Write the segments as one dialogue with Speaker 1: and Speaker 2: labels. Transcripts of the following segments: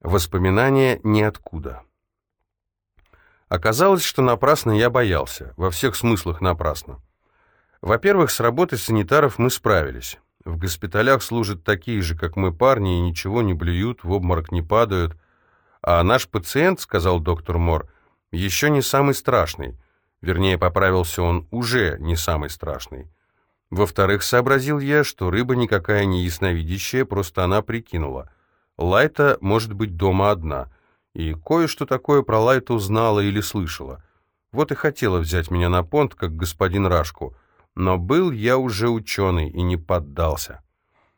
Speaker 1: Воспоминания ниоткуда. Оказалось, что напрасно я боялся, во всех смыслах напрасно. Во-первых, с работой санитаров мы справились. В госпиталях служат такие же, как мы, парни, и ничего не блюют, в обморок не падают. А наш пациент, сказал доктор Мор, еще не самый страшный. Вернее, поправился он, уже не самый страшный. Во-вторых, сообразил я, что рыба никакая не ясновидящая, просто она прикинула — Лайта может быть дома одна, и кое-что такое про Лайта узнала или слышала. Вот и хотела взять меня на понт, как господин Рашку, но был я уже ученый и не поддался.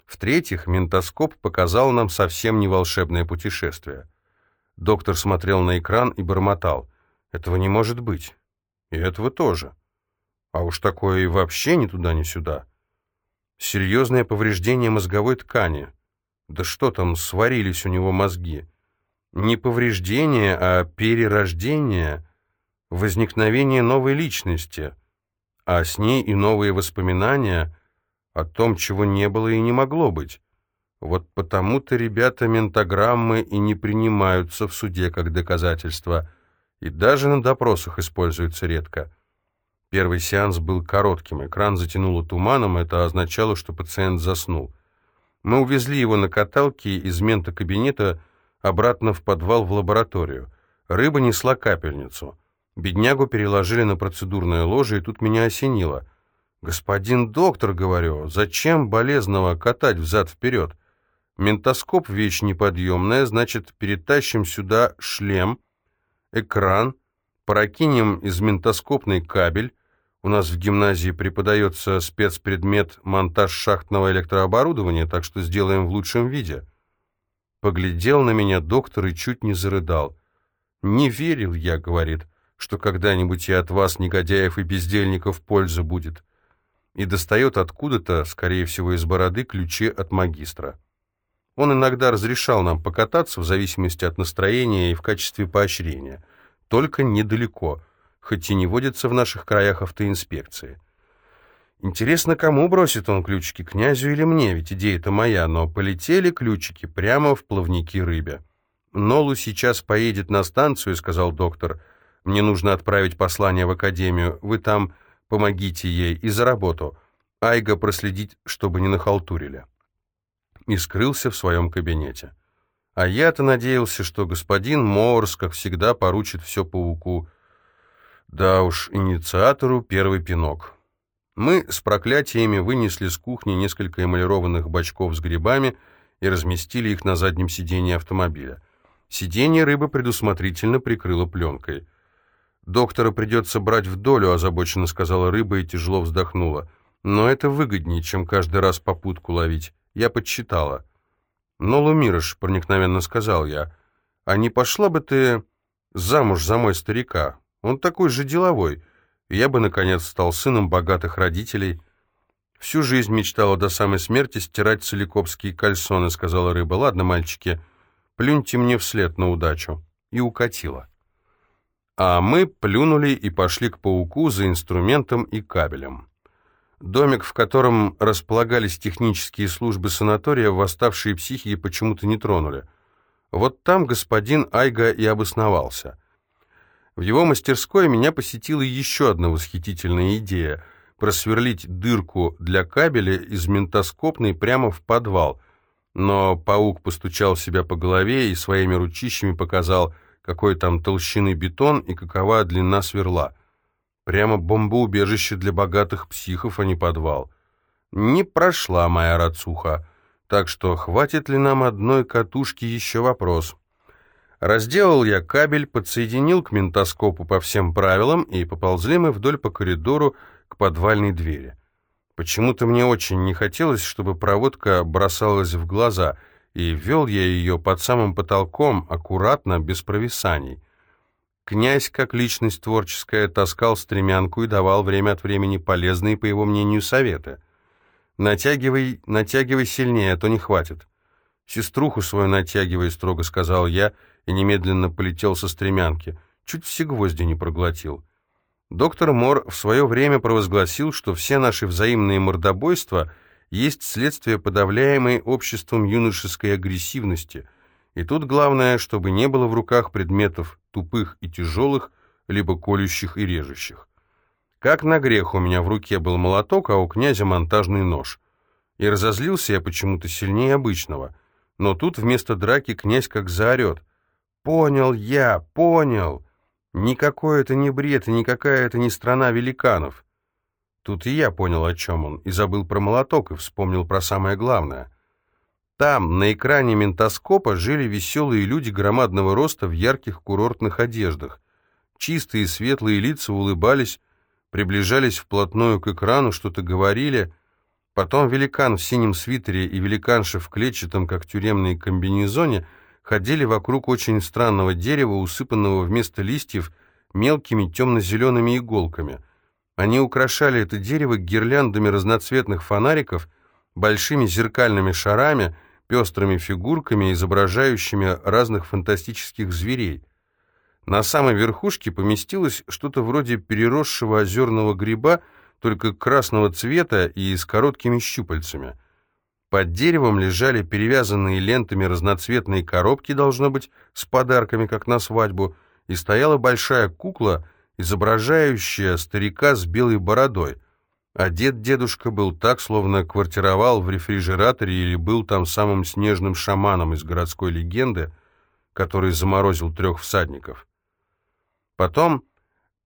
Speaker 1: В-третьих, ментоскоп показал нам совсем не волшебное путешествие. Доктор смотрел на экран и бормотал. «Этого не может быть. И этого тоже. А уж такое и вообще ни туда, ни сюда. Серьезное повреждение мозговой ткани. Да что там, сварились у него мозги. Не повреждение, а перерождение, возникновение новой личности, а с ней и новые воспоминания о том, чего не было и не могло быть. Вот потому-то ребята ментограммы и не принимаются в суде как доказательство, и даже на допросах используются редко. Первый сеанс был коротким, экран затянуло туманом, это означало, что пациент заснул. Мы увезли его на каталке из мента-кабинета обратно в подвал в лабораторию. Рыба несла капельницу. Беднягу переложили на процедурное ложе, и тут меня осенило. «Господин доктор, — говорю, — зачем болезного катать взад-вперед? Ментоскоп — вещь неподъемная, значит, перетащим сюда шлем, экран, прокинем из ментоскопный кабель, у нас в гимназии преподается спецпредмет монтаж шахтного электрооборудования, так что сделаем в лучшем виде. Поглядел на меня доктор и чуть не зарыдал. «Не верил я», — говорит, — «что когда-нибудь и от вас, негодяев и бездельников, польза будет». И достает откуда-то, скорее всего, из бороды, ключи от магистра. Он иногда разрешал нам покататься в зависимости от настроения и в качестве поощрения. Только недалеко — хоть и не водится в наших краях автоинспекции. Интересно, кому бросит он ключики, князю или мне, ведь идея-то моя, но полетели ключики прямо в плавники рыбе. «Нолу сейчас поедет на станцию», — сказал доктор. «Мне нужно отправить послание в академию. Вы там помогите ей и за работу. Айга проследить, чтобы не нахалтурили». И скрылся в своем кабинете. А я-то надеялся, что господин Морс, как всегда, поручит все пауку — да уж, инициатору первый пинок. Мы с проклятиями вынесли с кухни несколько эмалированных бачков с грибами и разместили их на заднем сиденье автомобиля. Сиденье рыба предусмотрительно прикрыла пленкой. «Доктора придется брать в долю», — озабоченно сказала рыба и тяжело вздохнула. «Но это выгоднее, чем каждый раз попутку ловить. Я подсчитала». «Но, Лумирыш», — проникновенно сказал я, — «а не пошла бы ты замуж за мой старика? Он такой же деловой. Я бы, наконец, стал сыном богатых родителей. Всю жизнь мечтала до самой смерти стирать целикопские кальсоны, сказала рыба. Ладно, мальчики, плюньте мне вслед на удачу. И укатила. А мы плюнули и пошли к пауку за инструментом и кабелем. Домик, в котором располагались технические службы санатория, восставшие психи почему-то не тронули. Вот там господин Айга и обосновался. В его мастерской меня посетила еще одна восхитительная идея – просверлить дырку для кабеля из ментоскопной прямо в подвал. Но паук постучал себя по голове и своими ручищами показал, какой там толщины бетон и какова длина сверла. Прямо бомбоубежище для богатых психов, а не подвал. Не прошла моя рацуха, так что хватит ли нам одной катушки еще вопрос. Разделал я кабель, подсоединил к ментоскопу по всем правилам, и поползли мы вдоль по коридору к подвальной двери. Почему-то мне очень не хотелось, чтобы проводка бросалась в глаза, и вел я ее под самым потолком, аккуратно, без провисаний. Князь, как личность творческая, таскал стремянку и давал время от времени полезные, по его мнению, советы. «Натягивай, натягивай сильнее, а то не хватит». «Сеструху свою натягивай», — строго сказал я, — и немедленно полетел со стремянки. Чуть все гвозди не проглотил. Доктор Мор в свое время провозгласил, что все наши взаимные мордобойства есть следствие подавляемой обществом юношеской агрессивности, И тут главное, чтобы не было в руках предметов тупых и тяжелых, либо колющих и режущих. Как на грех у меня в руке был молоток, а у князя монтажный нож. И разозлился я почему-то сильнее обычного. Но тут вместо драки князь как заорет. «Понял я, понял! Никакой это не бред и никакая это не страна великанов!» Тут и я понял, о чем он, и забыл про молоток, и вспомнил про самое главное. Там, на экране ментоскопа, жили веселые люди громадного роста в ярких курортных одеждах. Чистые светлые лица улыбались, приближались вплотную к экрану, что-то говорили. Потом великан в синем свитере и великанша в клетчатом, как тюремной комбинезоне, ходили вокруг очень странного дерева, усыпанного вместо листьев мелкими темно-зелеными иголками. Они украшали это дерево гирляндами разноцветных фонариков, большими зеркальными шарами, пестрыми фигурками, изображающими разных фантастических зверей. На самой верхушке поместилось что-то вроде переросшего озерного гриба, только красного цвета и с короткими щупальцами. Под деревом лежали перевязанные лентами разноцветные коробки, должно быть, с подарками, как на свадьбу, и стояла большая кукла, изображающая старика с белой бородой. Одет дедушка был так, словно квартировал в рефрижераторе или был там самым снежным шаманом из городской легенды, который заморозил трех всадников. Потом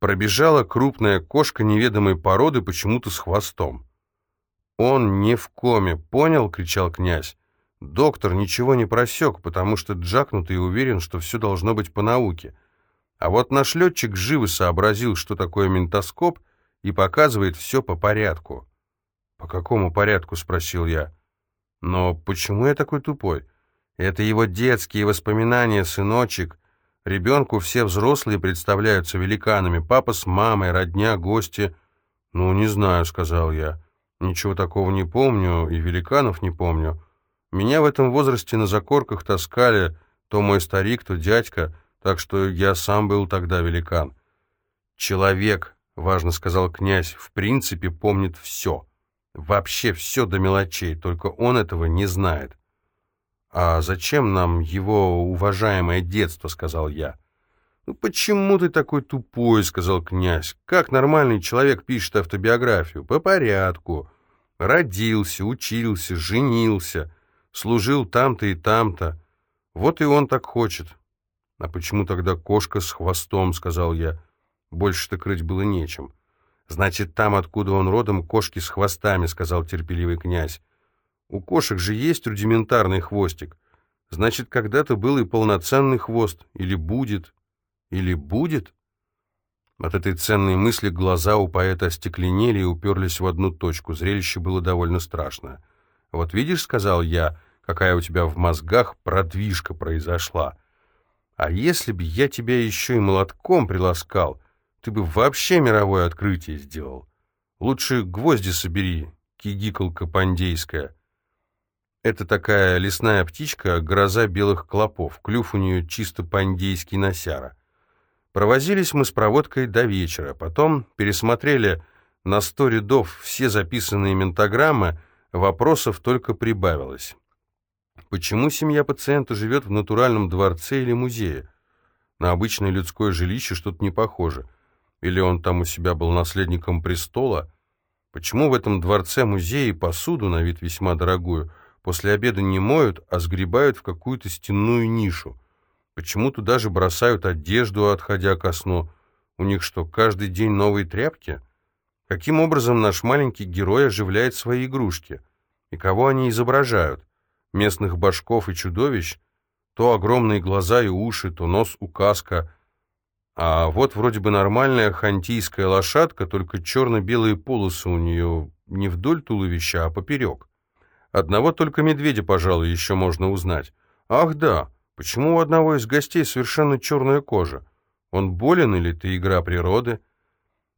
Speaker 1: пробежала крупная кошка неведомой породы, почему-то с хвостом. «Он не в коме, понял?» — кричал князь. Доктор ничего не просек, потому что джакнутый уверен, что все должно быть по науке. А вот наш летчик живо сообразил, что такое ментоскоп, и показывает все по порядку. «По какому порядку?» — спросил я. «Но почему я такой тупой? Это его детские воспоминания, сыночек. Ребенку все взрослые представляются великанами, папа с мамой, родня, гости. «Ну, не знаю», — сказал я. «Ничего такого не помню, и великанов не помню. Меня в этом возрасте на закорках таскали то мой старик, то дядька, так что я сам был тогда великан». «Человек», — важно сказал князь, — «в принципе помнит все. Вообще все до мелочей, только он этого не знает». «А зачем нам его уважаемое детство?» — сказал я. «Ну почему ты такой тупой?» — сказал князь. «Как нормальный человек пишет автобиографию? По порядку. Родился, учился, женился, служил там-то и там-то. Вот и он так хочет». «А почему тогда кошка с хвостом?» — сказал я. Больше-то крыть было нечем. «Значит, там, откуда он родом, кошки с хвостами», — сказал терпеливый князь. У кошек же есть рудиментарный хвостик. Значит, когда-то был и полноценный хвост. Или будет. Или будет? От этой ценной мысли глаза у поэта остекленели и уперлись в одну точку. Зрелище было довольно страшное. «Вот видишь, — сказал я, — какая у тебя в мозгах продвижка произошла. А если бы я тебя еще и молотком приласкал, ты бы вообще мировое открытие сделал. Лучше гвозди собери, кигикалка пандейская». Это такая лесная птичка, гроза белых клопов, клюв у нее чисто пандейский носяра. Провозились мы с проводкой до вечера, потом пересмотрели на сто рядов все записанные ментограммы, вопросов только прибавилось. Почему семья пациента живет в натуральном дворце или музее? На обычное людское жилище что-то не похоже. Или он там у себя был наследником престола? Почему в этом дворце-музее посуду, на вид весьма дорогую, После обеда не моют, а сгребают в какую-то стенную нишу. Почему-то даже бросают одежду, отходя ко сну. У них что, каждый день новые тряпки? Каким образом наш маленький герой оживляет свои игрушки? И кого они изображают? Местных башков и чудовищ? То огромные глаза и уши, то нос у каска. А вот вроде бы нормальная хантийская лошадка, только черно-белые полосы у нее не вдоль туловища, а поперек. Одного только медведя, пожалуй, еще можно узнать. Ах да, почему у одного из гостей совершенно черная кожа? Он болен или это игра природы?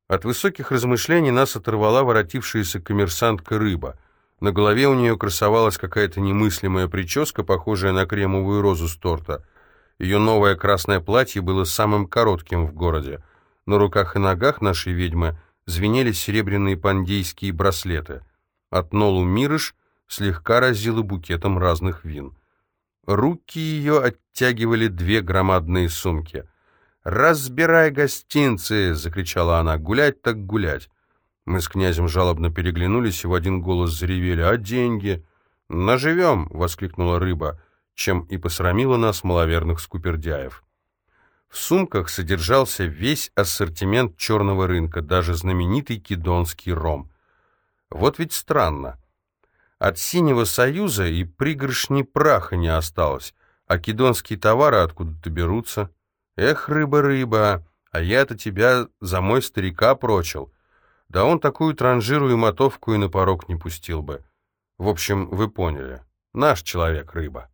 Speaker 1: От высоких размышлений нас оторвала воротившаяся коммерсантка рыба. На голове у нее красовалась какая-то немыслимая прическа, похожая на кремовую розу с торта. Ее новое красное платье было самым коротким в городе. На руках и ногах нашей ведьмы звенели серебряные пандейские браслеты. От Нолу Мирыш слегка разила букетом разных вин. Руки ее оттягивали две громадные сумки. «Разбирай гостинцы!» — закричала она. «Гулять так гулять!» Мы с князем жалобно переглянулись и в один голос заревели. «А деньги?» «Наживем!» — воскликнула рыба, чем и посрамила нас маловерных скупердяев. В сумках содержался весь ассортимент черного рынка, даже знаменитый кедонский ром. Вот ведь странно. От Синего Союза и пригоршни праха не осталось, а кедонские товары откуда-то берутся. Эх, рыба-рыба, а я-то тебя за мой старика прочил. Да он такую транжиру и мотовку и на порог не пустил бы. В общем, вы поняли. Наш человек рыба.